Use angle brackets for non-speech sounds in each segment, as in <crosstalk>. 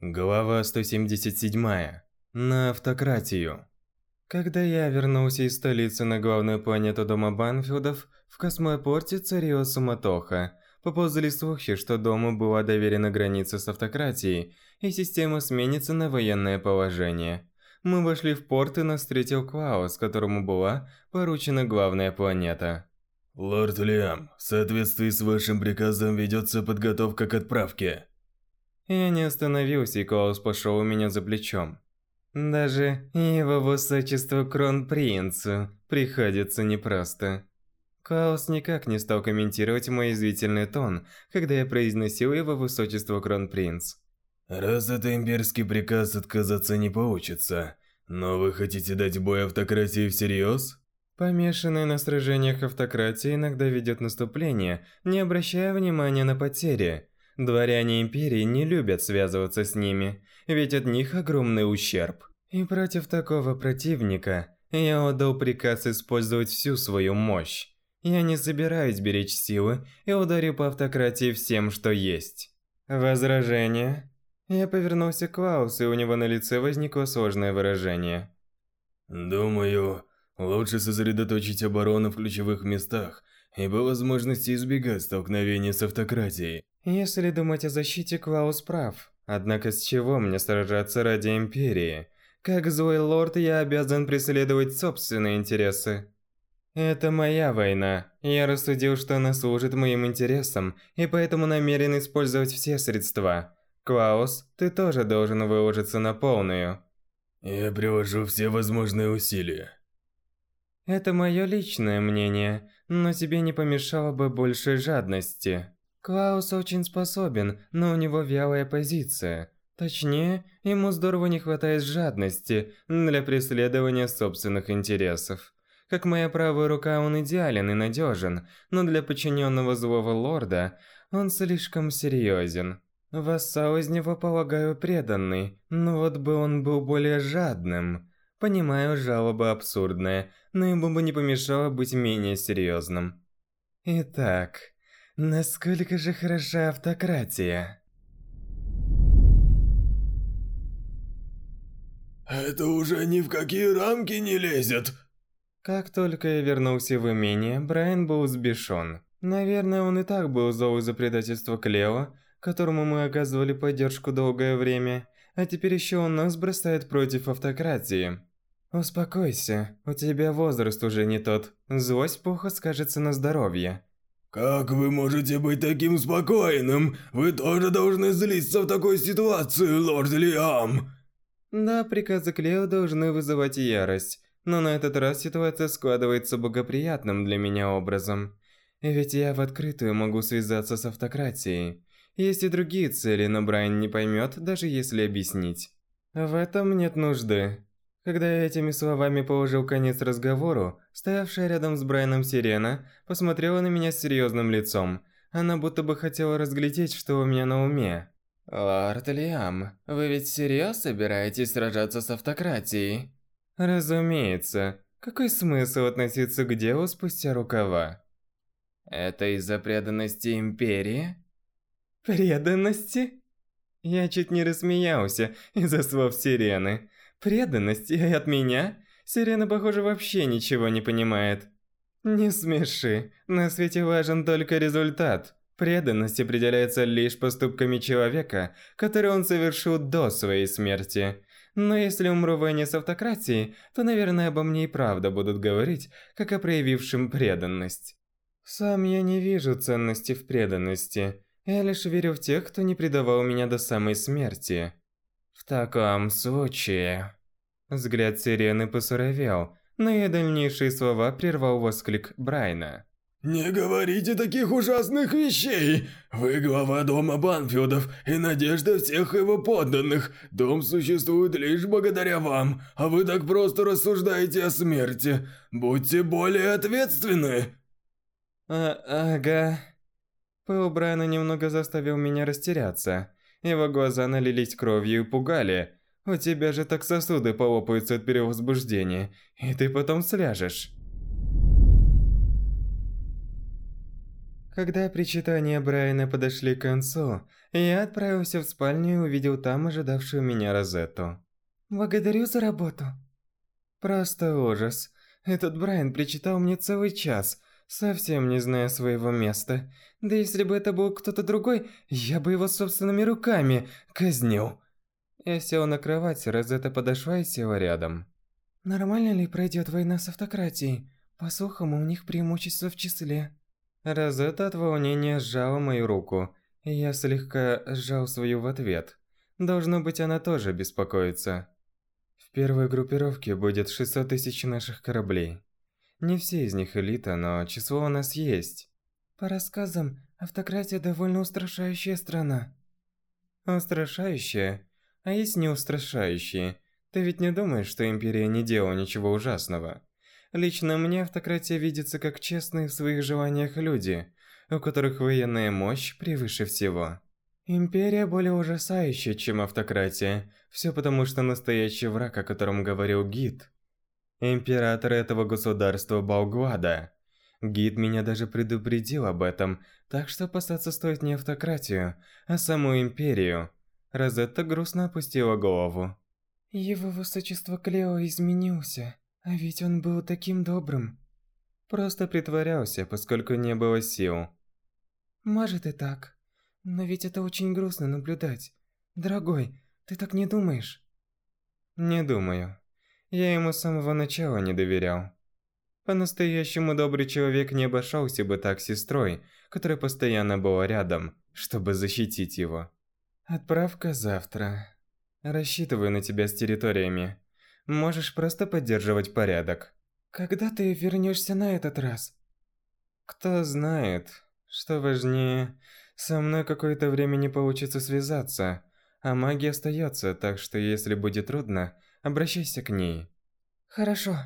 Глава 177. На автократию. Когда я вернулся из столицы на главную планету Дома Банфилдов, в космопорте царила суматоха. Поползли слухи, что Дому была доверена граница с автократией, и система сменится на военное положение. Мы вошли в порт и нас встретил Клаус, которому была поручена главная планета. Лорд Лиам, в соответствии с вашим приказом ведется подготовка к отправке. Я не остановился, и Клаус пошел у меня за плечом. Даже его высочеству кронпринцу приходится непросто. Клаус никак не стал комментировать мой извительный тон, когда я произносил его высочество кронпринц. Раз это имперский приказ, отказаться не получится. Но вы хотите дать бой автократии всерьез? Помешанный на сражениях автократии иногда ведет наступление, не обращая внимания на потери. Дворяне Империи не любят связываться с ними, ведь от них огромный ущерб. И против такого противника я отдал приказ использовать всю свою мощь. Я не собираюсь беречь силы и ударю по автократии всем, что есть. Возражение? Я повернулся к Клаусу, и у него на лице возникло сложное выражение. Думаю, лучше сосредоточить оборону в ключевых местах и по возможности избегать столкновений с автократией. Если думать о защите, Клаус прав. Однако с чего мне сражаться ради Империи? Как злой лорд, я обязан преследовать собственные интересы. Это моя война. Я рассудил, что она служит моим интересам, и поэтому намерен использовать все средства. Клаус, ты тоже должен выложиться на полную. Я приложу все возможные усилия. Это мое личное мнение, но тебе не помешало бы больше жадности. Клаус очень способен, но у него вялая позиция. Точнее, ему здорово не хватает жадности для преследования собственных интересов. Как моя правая рука, он идеален и надежен, но для подчиненного злого лорда он слишком серьезен. Вассал из него, полагаю, преданный, но вот бы он был более жадным. Понимаю, жалоба абсурдная, но ему бы не помешало быть менее серьезным. Итак, Насколько же хороша автократия? Это уже ни в какие рамки не лезет. Как только я вернулся в имение, Брайан был взбешен. Наверное, он и так был зол из-за предательства Клео, которому мы оказывали поддержку долгое время, а теперь еще он нас бросает против автократии. Успокойся, у тебя возраст уже не тот. Злость плохо скажется на здоровье. Как вы можете быть таким спокойным? Вы тоже должны злиться в такой ситуации, лорд Лиам. Да, приказы Клео должны вызывать ярость, но на этот раз ситуация складывается благоприятным для меня образом. Ведь я в открытую могу связаться с автократией. Есть и другие цели, но Брайан не поймет, даже если объяснить. В этом нет нужды. Когда я этими словами положил конец разговору, стоявшая рядом с Брайаном Сирена посмотрела на меня с серьезным лицом. Она будто бы хотела разглядеть, что у меня на уме. «Лорд Лиам, вы ведь всерьез собираетесь сражаться с автократией?» «Разумеется. Какой смысл относиться к делу спустя рукава?» «Это из-за преданности Империи?» «Преданности?» Я чуть не рассмеялся из-за слов Сирены. Преданность и от меня? Сирена, похоже, вообще ничего не понимает. Не смеши. На свете важен только результат. Преданность определяется лишь поступками человека, которые он совершил до своей смерти. Но если умру в войне с автократией, то, наверное, обо мне и правда будут говорить, как о проявившем преданность. Сам я не вижу ценности в преданности. Я лишь верю в тех, кто не предавал меня до самой смерти. В таком случае... Взгляд Сирены посуровел, но ее дальнейшие слова прервал восклик Брайна. «Не говорите таких ужасных вещей! Вы глава дома Банфилдов и надежда всех его подданных. Дом существует лишь благодаря вам, а вы так просто рассуждаете о смерти. Будьте более ответственны!» а, «Ага...» Пыл Брайана немного заставил меня растеряться. Его глаза налились кровью и пугали. У тебя же так сосуды полопаются от перевозбуждения, и ты потом сляжешь. Когда причитания Брайана подошли к концу, я отправился в спальню и увидел там ожидавшую меня Розетту. «Благодарю за работу». Просто ужас. Этот Брайан причитал мне целый час, совсем не зная своего места. Да если бы это был кто-то другой, я бы его собственными руками казнил. Я сел на кровать, Розетта подошла и села рядом. Нормально ли пройдет война с автократией? По слухам, у них преимущество в числе. Розетта от волнения сжала мою руку, и я слегка сжал свою в ответ. Должно быть, она тоже беспокоится. В первой группировке будет 600 тысяч наших кораблей. Не все из них элита, но число у нас есть. По рассказам, автократия довольно устрашающая страна. Устрашающая? А есть неустрашающие? Ты ведь не думаешь, что Империя не делала ничего ужасного? Лично мне автократия видится как честные в своих желаниях люди, у которых военная мощь превыше всего. Империя более ужасающая, чем автократия. Все потому, что настоящий враг, о котором говорил гид. Император этого государства Балгуада. Гид меня даже предупредил об этом, так что опасаться стоит не автократию, а саму империю. Розетта грустно опустила голову. Его высочество Клео изменился, а ведь он был таким добрым. Просто притворялся, поскольку не было сил. Может и так. Но ведь это очень грустно наблюдать. Дорогой, ты так не думаешь? Не думаю. Я ему с самого начала не доверял. По-настоящему добрый человек не обошелся бы так с сестрой, которая постоянно была рядом, чтобы защитить его. Отправка завтра. Рассчитываю на тебя с территориями. Можешь просто поддерживать порядок. Когда ты вернешься на этот раз? Кто знает, что важнее, со мной какое-то время не получится связаться, а магия остается, так что если будет трудно, обращайся к ней. Хорошо.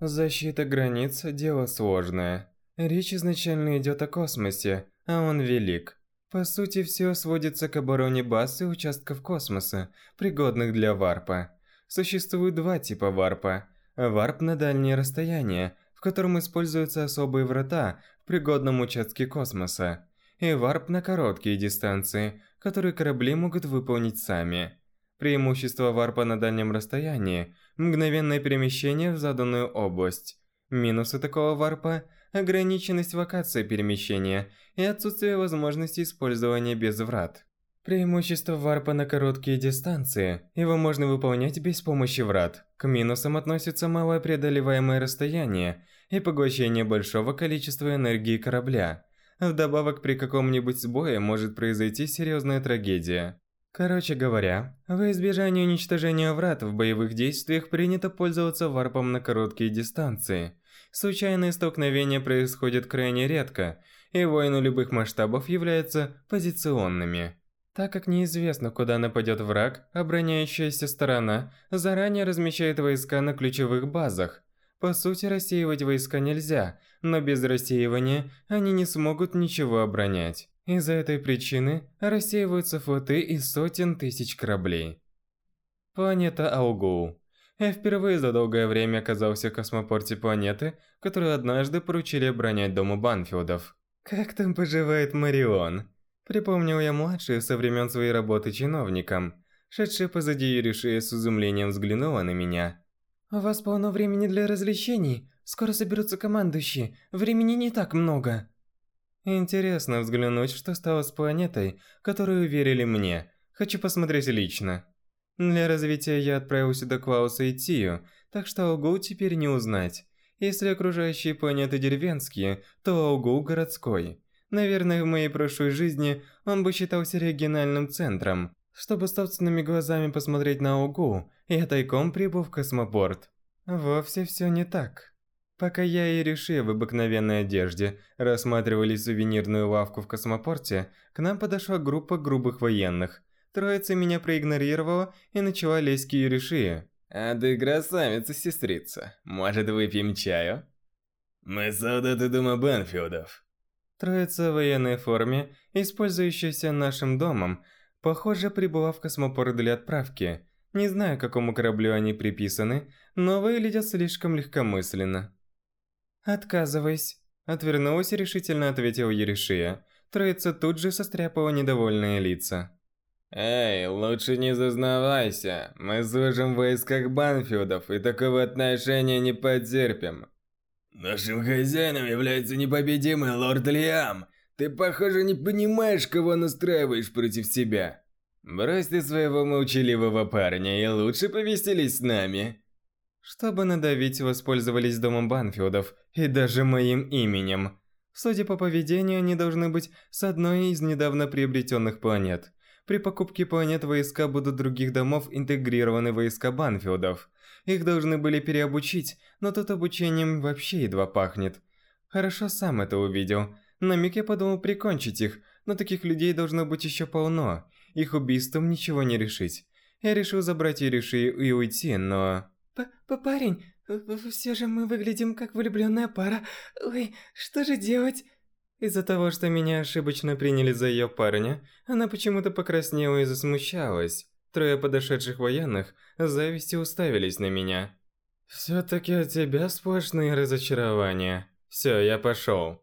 Защита границ – дело сложное. Речь изначально идет о космосе, а он велик. По сути, все сводится к обороне баз и участков космоса, пригодных для варпа. Существует два типа варпа. Варп на дальние расстояния, в котором используются особые врата в пригодном участке космоса. И варп на короткие дистанции, которые корабли могут выполнить сами. Преимущество варпа на дальнем расстоянии – мгновенное перемещение в заданную область. Минусы такого варпа – ограниченность локации перемещения и отсутствие возможности использования без врат. Преимущество варпа на короткие дистанции – его можно выполнять без помощи врат. К минусам относятся малое преодолеваемое расстояние и поглощение большого количества энергии корабля. Вдобавок, при каком-нибудь сбое может произойти серьезная трагедия. Короче говоря, во избежание уничтожения врат в боевых действиях принято пользоваться варпом на короткие дистанции. Случайные столкновения происходят крайне редко, и войны любых масштабов являются позиционными. Так как неизвестно, куда нападет враг, обороняющаяся сторона заранее размещает войска на ключевых базах. По сути, рассеивать войска нельзя, но без рассеивания они не смогут ничего оборонять. Из-за этой причины рассеиваются флоты из сотен тысяч кораблей. Планета Аугоу. Я впервые за долгое время оказался в космопорте планеты, которую однажды поручили оборонять дому Банфилдов. Как там поживает Марион? Припомнил я младшую со времен своей работы чиновником. Шедшая позади Юришия с изумлением взглянула на меня. «У вас полно времени для развлечений. Скоро соберутся командующие. Времени не так много». Интересно взглянуть, что стало с планетой, которую верили мне. Хочу посмотреть лично. Для развития я отправил сюда Клауса и Тию, так что Аугу теперь не узнать. Если окружающие планеты деревенские, то Аугу городской. Наверное, в моей прошлой жизни он бы считался региональным центром. Чтобы собственными глазами посмотреть на Аугу, я тайком прибыл в космопорт. Вовсе все не так. Пока я и Реши в обыкновенной одежде рассматривали сувенирную лавку в космопорте, к нам подошла группа грубых военных. Троица меня проигнорировала и начала лезть к Юриши. «А ты красавица, сестрица. Может, выпьем чаю?» «Мы солдаты дома Бенфилдов». Троица в военной форме, использующаяся нашим домом, похоже, прибыла в космопорт для отправки. Не знаю, какому кораблю они приписаны, но выглядят слишком легкомысленно. Отказываюсь. Отвернулась и решительно ответил Еришия. Троица тут же состряпала недовольные лица. «Эй, лучше не зазнавайся. Мы служим в войсках Банфилдов и такого отношения не потерпим». Нашим хозяином является непобедимый лорд Лиам. Ты, похоже, не понимаешь, кого настраиваешь против себя. Брось ты своего молчаливого парня и лучше повеселись с нами. Чтобы надавить, воспользовались домом Банфилдов и даже моим именем. Судя по поведению, они должны быть с одной из недавно приобретенных планет. При покупке планет войска будут других домов интегрированы войска Банфилдов. Их должны были переобучить, но тут обучением вообще едва пахнет. Хорошо сам это увидел. На миг я подумал прикончить их, но таких людей должно быть еще полно. Их убийством ничего не решить. Я решил забрать Ириши и уйти, но... П Парень, все же мы выглядим как влюбленная пара. Ой, что же делать? Из-за того, что меня ошибочно приняли за ее парня, она почему-то покраснела и засмущалась. Трое подошедших военных с завистью уставились на меня. «Все-таки у тебя сплошные разочарования. Все, я пошел».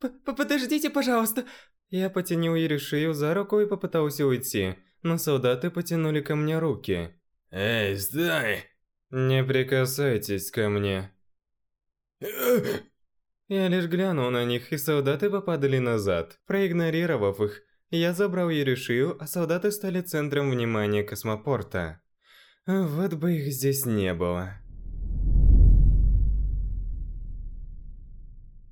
П «Подождите, пожалуйста!» Я потянул Еришию за руку и попытался уйти, но солдаты потянули ко мне руки. «Эй, стой!» «Не прикасайтесь ко мне!» <laughs> Я лишь глянул на них, и солдаты попадали назад. Проигнорировав их, я забрал Еришию, а солдаты стали центром внимания космопорта. Вот бы их здесь не было.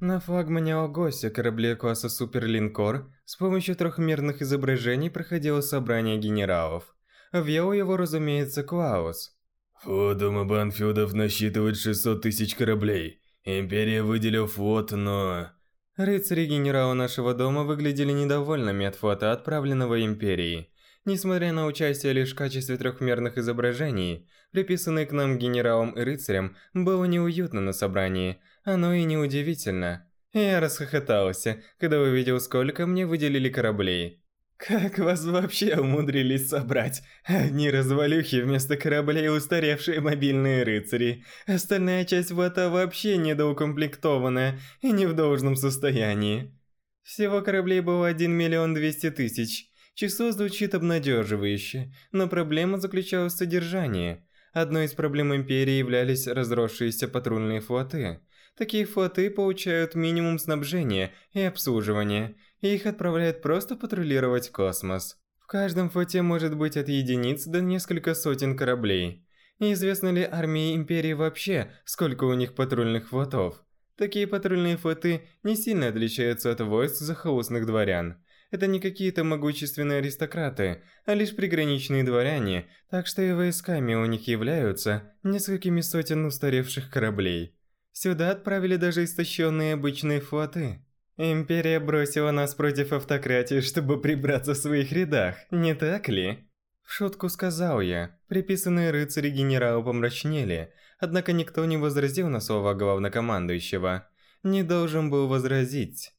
На флагмане Алгосе корабле класса Суперлинкор с помощью трехмерных изображений проходило собрание генералов. Вел его, разумеется, Клаус. Флот Дома Банфилдов насчитывает 600 тысяч кораблей. Империя выделила флот, но... Рыцари генерала нашего дома выглядели недовольными от фото, отправленного Империей. Несмотря на участие лишь в качестве трехмерных изображений, приписанные к нам генералам и рыцарям, было неуютно на собрании. Оно и неудивительно. Я расхохотался, когда увидел, сколько мне выделили кораблей. Как вас вообще умудрились собрать? Одни развалюхи вместо кораблей устаревшие мобильные рыцари. Остальная часть флота вообще недоукомплектованная и не в должном состоянии. Всего кораблей было 1 миллион 200 тысяч. Число звучит обнадеживающе, но проблема заключалась в содержании. Одной из проблем Империи являлись разросшиеся патрульные флоты. Такие флоты получают минимум снабжения и обслуживания – и их отправляют просто патрулировать космос. В каждом флоте может быть от единиц до несколько сотен кораблей. Неизвестно ли армии Империи вообще, сколько у них патрульных флотов? Такие патрульные флоты не сильно отличаются от войск захолустных дворян. Это не какие-то могущественные аристократы, а лишь приграничные дворяне, так что и войсками у них являются несколькими сотен устаревших кораблей. Сюда отправили даже истощенные обычные флоты. Империя бросила нас против автократии, чтобы прибраться в своих рядах, не так ли? В шутку сказал я. Приписанные рыцари генерала помрачнели, однако никто не возразил на слова главнокомандующего. Не должен был возразить.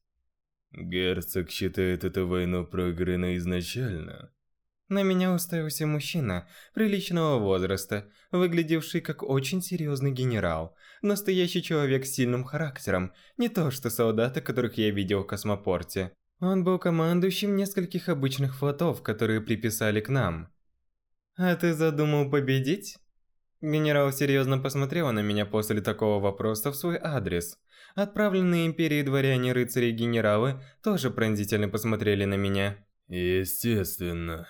Герцог считает эту войну проигранной изначально. На меня уставился мужчина приличного возраста, выглядевший как очень серьезный генерал, настоящий человек с сильным характером, не то что солдаты, которых я видел в космопорте. Он был командующим нескольких обычных флотов, которые приписали к нам. «А ты задумал победить?» Генерал серьезно посмотрел на меня после такого вопроса в свой адрес. Отправленные империей дворяне, рыцари и генералы тоже пронзительно посмотрели на меня. «Естественно»,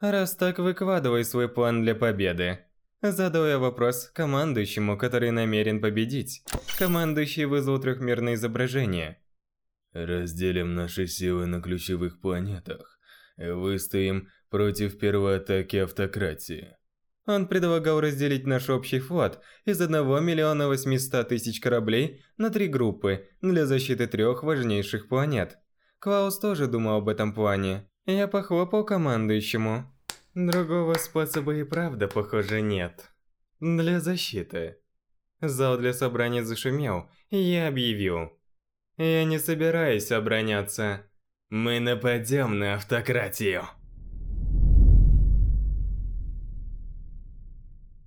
Раз так, выкладывай свой план для победы. Задал я вопрос командующему, который намерен победить. Командующий вызвал трехмерное изображение. Разделим наши силы на ключевых планетах. Выстоим против первой атаки автократии. Он предлагал разделить наш общий флот из 1 миллиона 800 тысяч кораблей на три группы для защиты трех важнейших планет. Клаус тоже думал об этом плане. Я похлопал командующему. Другого способа и правда, похоже, нет. Для защиты. Зал для собрания зашумел, и я объявил. Я не собираюсь обороняться. Мы нападем на автократию.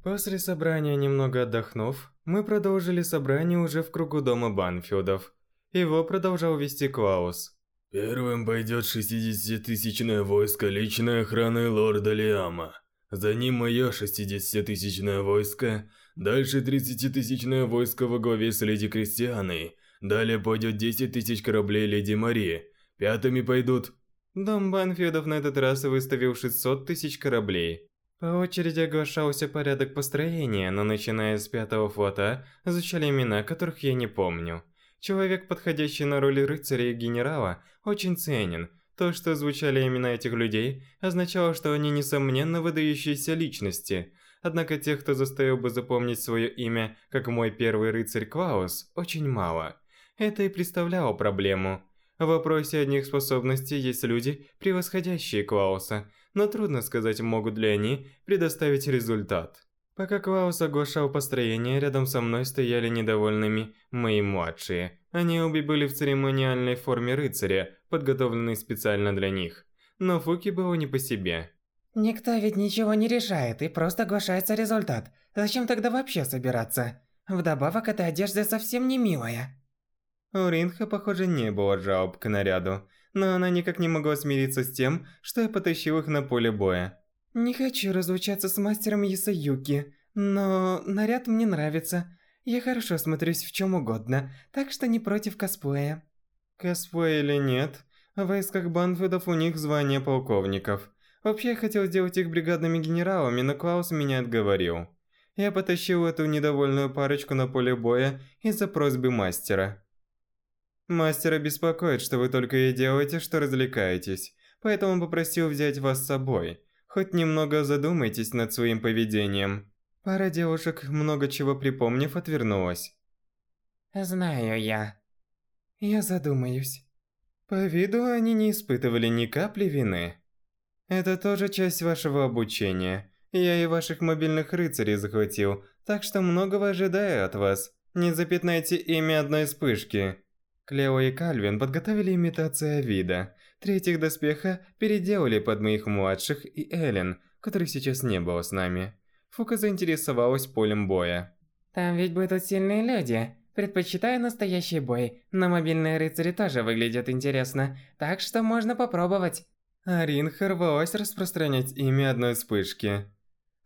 После собрания, немного отдохнув, мы продолжили собрание уже в кругу дома Банфилдов. Его продолжал вести Клаус. Первым пойдет 60-тысячное войско личной охраны лорда Лиама. За ним мое 60-тысячное войско, дальше 30-тысячное войско во главе с Леди Кристианой, далее пойдет 10 тысяч кораблей Леди Мари, пятыми пойдут... Дом Банфилдов на этот раз выставил 600 тысяч кораблей. По очереди оглашался порядок построения, но начиная с пятого флота, звучали имена, которых я не помню. Человек, подходящий на роль рыцаря и генерала, очень ценен. То, что звучали имена этих людей, означало, что они несомненно выдающиеся личности. Однако тех, кто заставил бы запомнить свое имя, как мой первый рыцарь Клаус, очень мало. Это и представляло проблему. В вопросе одних способностей есть люди, превосходящие Клауса, но трудно сказать, могут ли они предоставить результат. Пока Клаус оглашал построение, рядом со мной стояли недовольными мои младшие. Они обе были в церемониальной форме рыцаря, подготовленной специально для них. Но Фуки было не по себе. Никто ведь ничего не решает, и просто оглашается результат. Зачем тогда вообще собираться? Вдобавок, эта одежда совсем не милая. У Ринха, похоже, не было жалоб к наряду, но она никак не могла смириться с тем, что я потащил их на поле боя. Не хочу разлучаться с мастером Исаюки, но наряд мне нравится. Я хорошо смотрюсь в чем угодно, так что не против косплея. Косплей или нет, в войсках Банфудов у них звание полковников. Вообще я хотел сделать их бригадными генералами, но Клаус меня отговорил. Я потащил эту недовольную парочку на поле боя из-за просьбы мастера. Мастера беспокоит, что вы только и делаете, что развлекаетесь, поэтому попросил взять вас с собой. Хоть немного задумайтесь над своим поведением. Пара девушек, много чего припомнив, отвернулась. Знаю я. Я задумаюсь. По виду они не испытывали ни капли вины. Это тоже часть вашего обучения. Я и ваших мобильных рыцарей захватил, так что многого ожидаю от вас. Не запятнайте имя одной вспышки. Клео и Кальвин подготовили имитацию вида. Третьих доспеха переделали под моих младших и Эллен, которой сейчас не было с нами. Фука заинтересовалась полем боя. Там ведь будут сильные люди. Предпочитаю настоящий бой, но мобильные рыцари тоже выглядят интересно, так что можно попробовать. Арин рвалась распространять имя одной вспышки.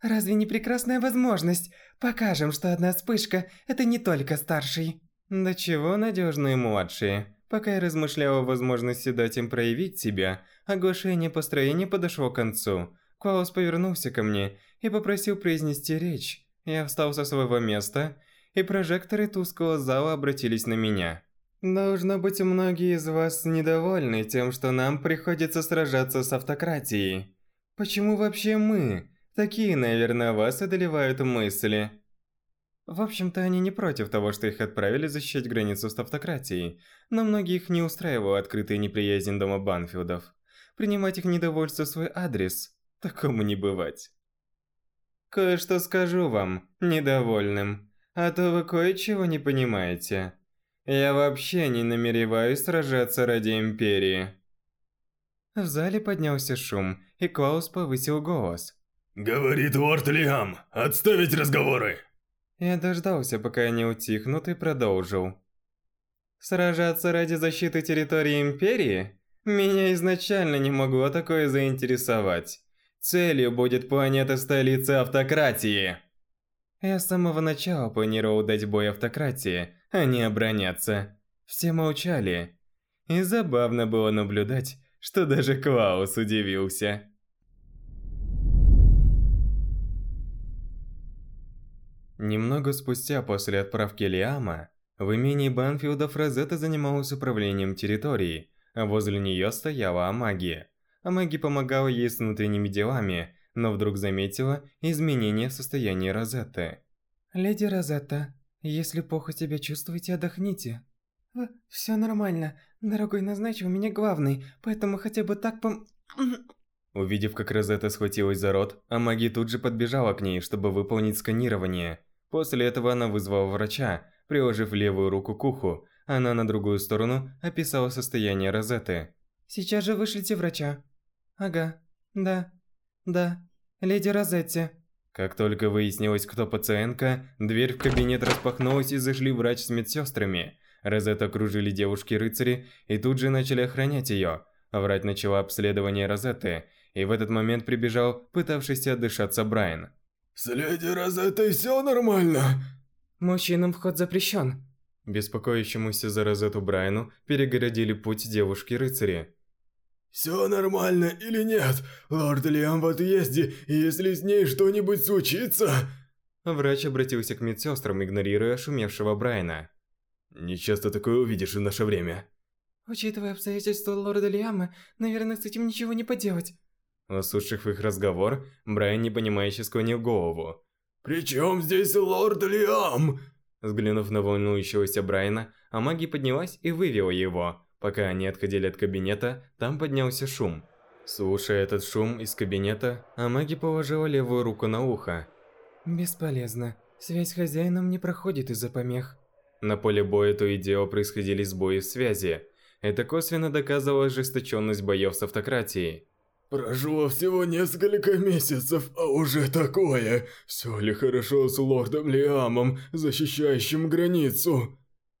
Разве не прекрасная возможность? Покажем, что одна вспышка – это не только старший. Да чего надежные младшие. Пока я размышлял о возможности дать им проявить себя, оглашение построения подошло к концу. Клаус повернулся ко мне и попросил произнести речь. Я встал со своего места, и прожекторы тусклого зала обратились на меня. Должно быть, многие из вас недовольны тем, что нам приходится сражаться с автократией. Почему вообще мы? Такие, наверное, вас одолевают мысли. В общем-то, они не против того, что их отправили защищать границу с автократией, но многих не устраивала открытая неприязнь дома Банфилдов. Принимать их недовольство в свой адрес – такому не бывать. Кое-что скажу вам, недовольным, а то вы кое-чего не понимаете. Я вообще не намереваюсь сражаться ради Империи. В зале поднялся шум, и Клаус повысил голос. «Говорит Уорд Лиам, отставить разговоры!» Я дождался, пока они утихнут, и продолжил. Сражаться ради защиты территории Империи? Меня изначально не могло такое заинтересовать. Целью будет планета-столица автократии. Я с самого начала планировал дать бой автократии, а не обороняться. Все молчали. И забавно было наблюдать, что даже Клаус удивился. Немного спустя после отправки Лиама, в имении Банфилдов Розетта занималась управлением территорией, а возле нее стояла Амаги. Амаги помогала ей с внутренними делами, но вдруг заметила изменение в состоянии Розетты. «Леди Розетта, если плохо себя чувствуете, отдохните». «Все нормально. Дорогой назначил меня главный, поэтому хотя бы так пом...» Увидев, как Розетта схватилась за рот, Амаги тут же подбежала к ней, чтобы выполнить сканирование. После этого она вызвала врача, приложив левую руку к уху, она на другую сторону описала состояние Розетты. «Сейчас же вышлите врача». «Ага, да, да, леди Розетти». Как только выяснилось, кто пациентка, дверь в кабинет распахнулась и зашли врач с медсестрами. Розет окружили девушки-рыцари и тут же начали охранять ее. Врач начала обследование Розетты, и в этот момент прибежал пытавшийся отдышаться Брайан. «С леди Розеттой все нормально?» Мужчинам вход запрещен. Беспокоящемуся за Розетту Брайану перегородили путь девушки-рыцари. «Все нормально или нет? Лорд Лиам в отъезде, и если с ней что-нибудь случится...» Врач обратился к медсестрам, игнорируя шумевшего Брайана. «Не часто такое увидишь в наше время». Учитывая обстоятельства лорда Лиама, наверное, с этим ничего не поделать. Услышав их разговор, Брайан непонимающе склонил голову. «При чем здесь лорд Лиам?» Взглянув на волнующегося Брайана, Амаги поднялась и вывела его. Пока они отходили от кабинета, там поднялся шум. Слушая этот шум из кабинета, Амаги положила левую руку на ухо. Бесполезно. Связь с хозяином не проходит из-за помех. На поле боя то и дело происходили сбои в связи. Это косвенно доказывало ожесточенность боев с автократией. Прошло всего несколько месяцев, а уже такое. Все ли хорошо с лордом Лиамом, защищающим границу?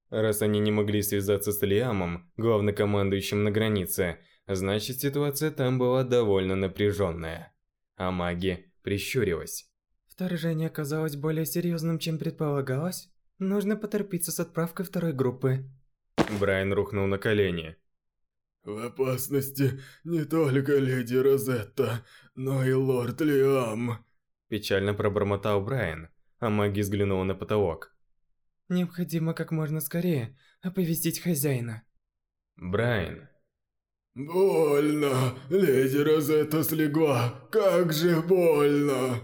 Раз они не могли связаться с Лиамом, главнокомандующим на границе, значит ситуация там была довольно напряженная. А маги прищурилась. Вторжение оказалось более серьезным, чем предполагалось. Нужно поторопиться с отправкой второй группы. Брайан рухнул на колени. В опасности не только леди Розетта, но и лорд Лиам. Печально пробормотал Брайан, а маги взглянула на потолок. Необходимо как можно скорее оповестить хозяина. Брайан. Больно. Леди Розетта слегла. Как же больно.